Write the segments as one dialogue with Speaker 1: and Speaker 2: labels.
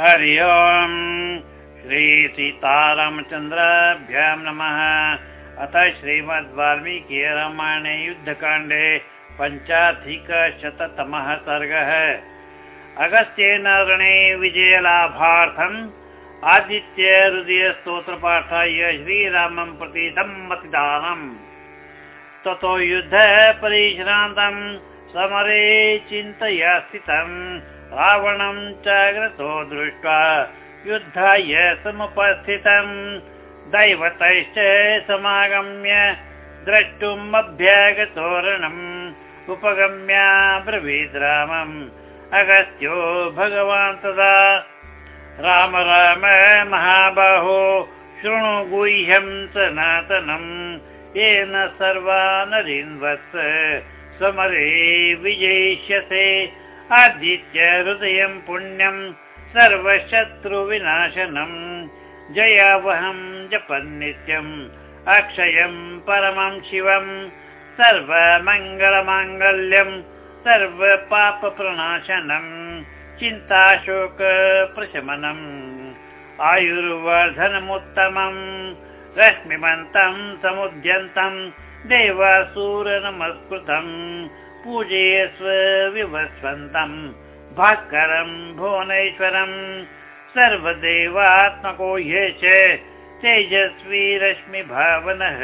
Speaker 1: हरि ओम्। श्रीसीतारामचन्द्राभ्यां नमः। अथ श्रीमद् वाल्मीकि रामायणे युद्धकाण्डे पञ्चाधिकशततमः सर्गः। अगस्त्येन रणे विजयलाभार्थम् आदित्य हृदयस्तोत्रपाठाय श्रीरामं प्रति सम्मतिदानम्। ततो युद्ध परिश्रान्तम् समरे चिन्तया स्थितम् रावणं चाग्रतो दृष्ट्वा युद्धाय समुपस्थितम् दैवतैश्च समागम्य द्रष्टुम् अभ्यागतोरणम्। उपगम्य ब्रवीद् रामम् अगस्त्यो भगवान् तदा। राम राम महाबाहो शृणु गुह्यं सनातनम्। येन सर्वा नरीन्वत्स समरे विजयिष्यसे आदित्य हृदयं पुण्यं सर्वशत्रुविनाशनम् जयावहं जपन्नित्यम् अक्षयं परमं शिवम्। सर्वमङ्गलमाङ्गल्यं सर्वपापप्रणाशनम् चिन्ताशोकप्रशमनम्। आयुर्वर्धनमुत्तमम् रश्मिमन्तं समुद्यन्तम् देवासुरनमस्कृतम् पूजयस्व विवस्वन्तम् भास्करम् भुवनेश्वरम् सर्वदेवात्मको ये च तेजस्वी रश्मिभावनः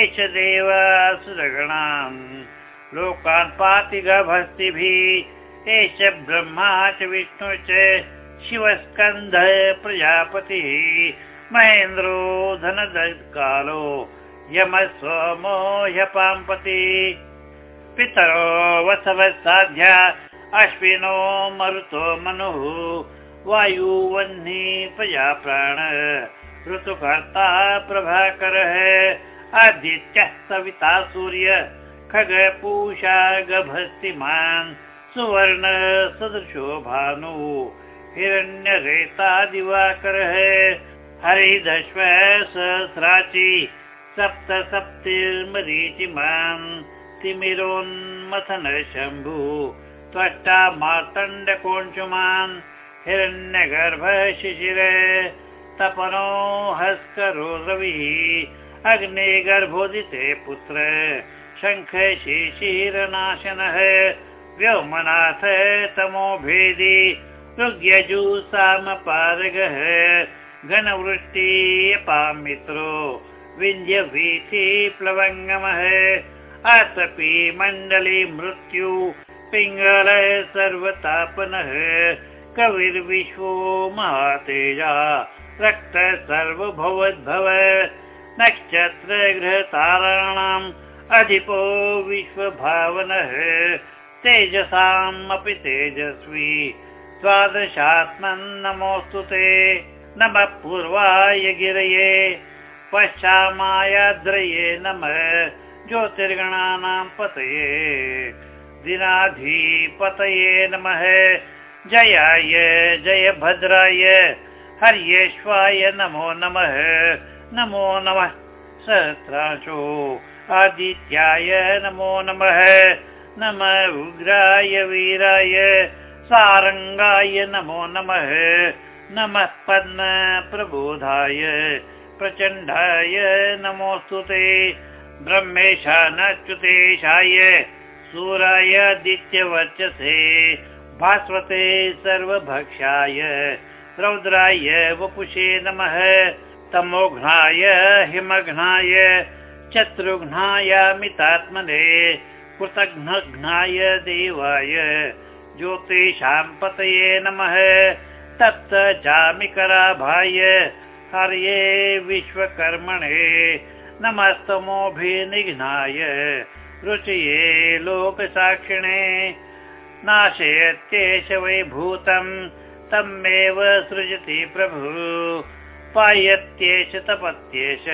Speaker 1: एष देवासुरगणान् लोकान् पाति गभस्तिभिः एष ब्रह्मा च विष्णु च शिवस्कन्ध प्रजापतिः महेन्द्रो धनदकालो यमस्वमो ह्यपाम्पति पितरो वसवसाध्या अश्विनो मरुतो मनुः। वायुवह्नि प्रजा प्राण। ऋतुकर्ता प्रभाकरः आदित्यः सविता सूर्य। खगपूषा गभस्तिमान्। सुवर्ण सदृशो भानु। हिरण्यरेता दिवाकरः हरिदश्व सहस्राची सप्त सप्तिर्मरीचिमान् तिमिरोन्मथन शम्भु त्वष्टा मार्तण्डकोञ्चुमान् हिरण्यगर्भ शिशिर तपनो हस्करो रविः अग्ने गर्भोदिते पुत्र। शङ्ख शिशिरनाशनः व्योमनाथ तमो भेदी। ऋग्यजुसामपारगः घनवृष्टिपामित्रो विन्ध्यवीथि प्लवङ्गमः आतपि मण्डली मृत्यु पिङ्गल सर्वतापनः कविर्विश्वो महातेजा रक्त सर्वभवद्भव। नक्षत्र गृहताराणाम् अधिपो विश्वभावनः तेजसाम् अपि तेजस्वी। द्वादशात्मन् नमोऽस्तु ते। नमः पूर्वाय गिरये पश्चामायाद्रये नमः ज्योतिर्गणानां पतये। दिनाधिपतये नमः। जयाय जय भद्राय हर्येश्वाय नमो नमः। नमो नमः। सहस्रांशो। आदित्याय नमो नमः। नमः उग्राय वीराय सारङ्गाय नमो नमः। नमः पद्म प्रबोधाय प्रचण्डाय नमोऽस्तु ते। ब्रह्मेशानच्युतेशाय सूराय दित्यवर्चसे भास्वते सर्वभक्षाय रौद्राय वपुषे नमः। तमोघ्नाय हिमघ्नाय चतुर्घ्नायामितात्मने कृतघ्नघ्नाय देवाय। ज्योतिषां पतये नमः तप्त जामिकराभाय हर्ये विश्वकर्मणे नमस्तमोभिनिघ्नाय रुचये लोकसाक्षिणे नाशयत्येष वै भूतं तमेव सृजति प्रभु। पायत्येष तपत्येष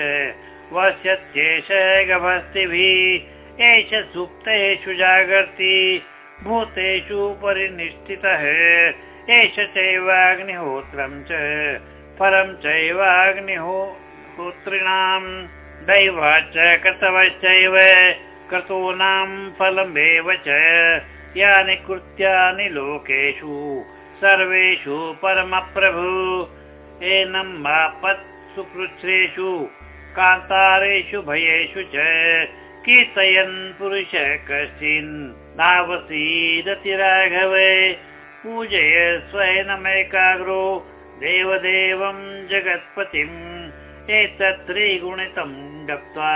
Speaker 1: वस्यत्येष गभस्तिभिः एष सुप्तेषु जागर्ति भूतेषु परिनिष्ठितः एष चैवाग्निहोत्रं च फलं चैवाग्निहोत्रिणाम् दैवाच्च कर्तवश्चैव क्रतूनां फलमेव च यानि कृत्यानि लोकेषु सर्वेषु परमप्रभु। एनं मापत् सुकृच्छ्रेषु कान्तारेषु भयेषु च कीर्तयन् पुरुष कश्चिन् नावसीदति राघवे पूजय स्वयनमेकाग्रो देवदेवं जगत्पतिम् एतत् त्रिगुणितं गत्वा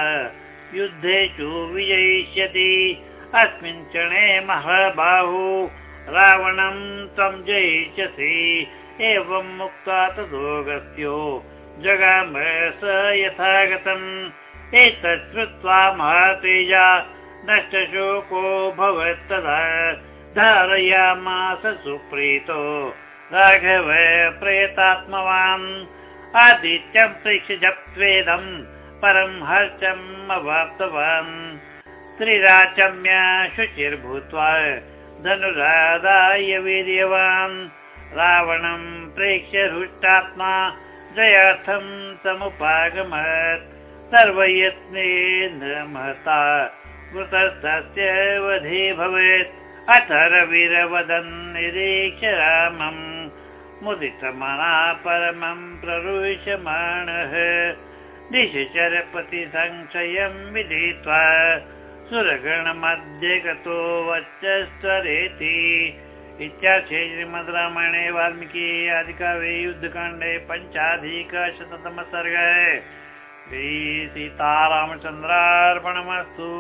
Speaker 1: युद्धेषु विजयिष्यति। अस्मिन् क्षणे महाबाहु रावणं त्वं जयिष्यसि। एवं मुक्त्वा तदोगस्त्यो जगाम स यथागतम्। एतत् श्रुत्वा महातेजा नष्टशोको भवत्तदा धारयामास सुप्रीतो राघव प्रयतात्मवान् आदित्यं प्रेक्षजप्त्वेदम् परं हर्षम् अवाप्तवान्। त्रिराचम्य शुचिर्भूत्वा धनुरादाय वीर्यवान्। रावणं प्रेक्ष्य हृष्टात्मा जयार्थं समुपागमत्। सर्वयत्नेन महता मृतस्तस्य वधे भवेत्। अथ रविरवदन् निरीक्ष रामम् मुदितमना परमं प्ररुष्यमाणः दिशचरपति संशयं विदित्वा सुरगणमध्ये गतो वच्चरेति इत्याख्ये श्रीमद् रामायणे वाल्मीकि आदिकाव्ये युद्धकाण्डे पञ्चाधिकशततम सर्गे श्रीसीतारामचन्द्रार्पणमस्तु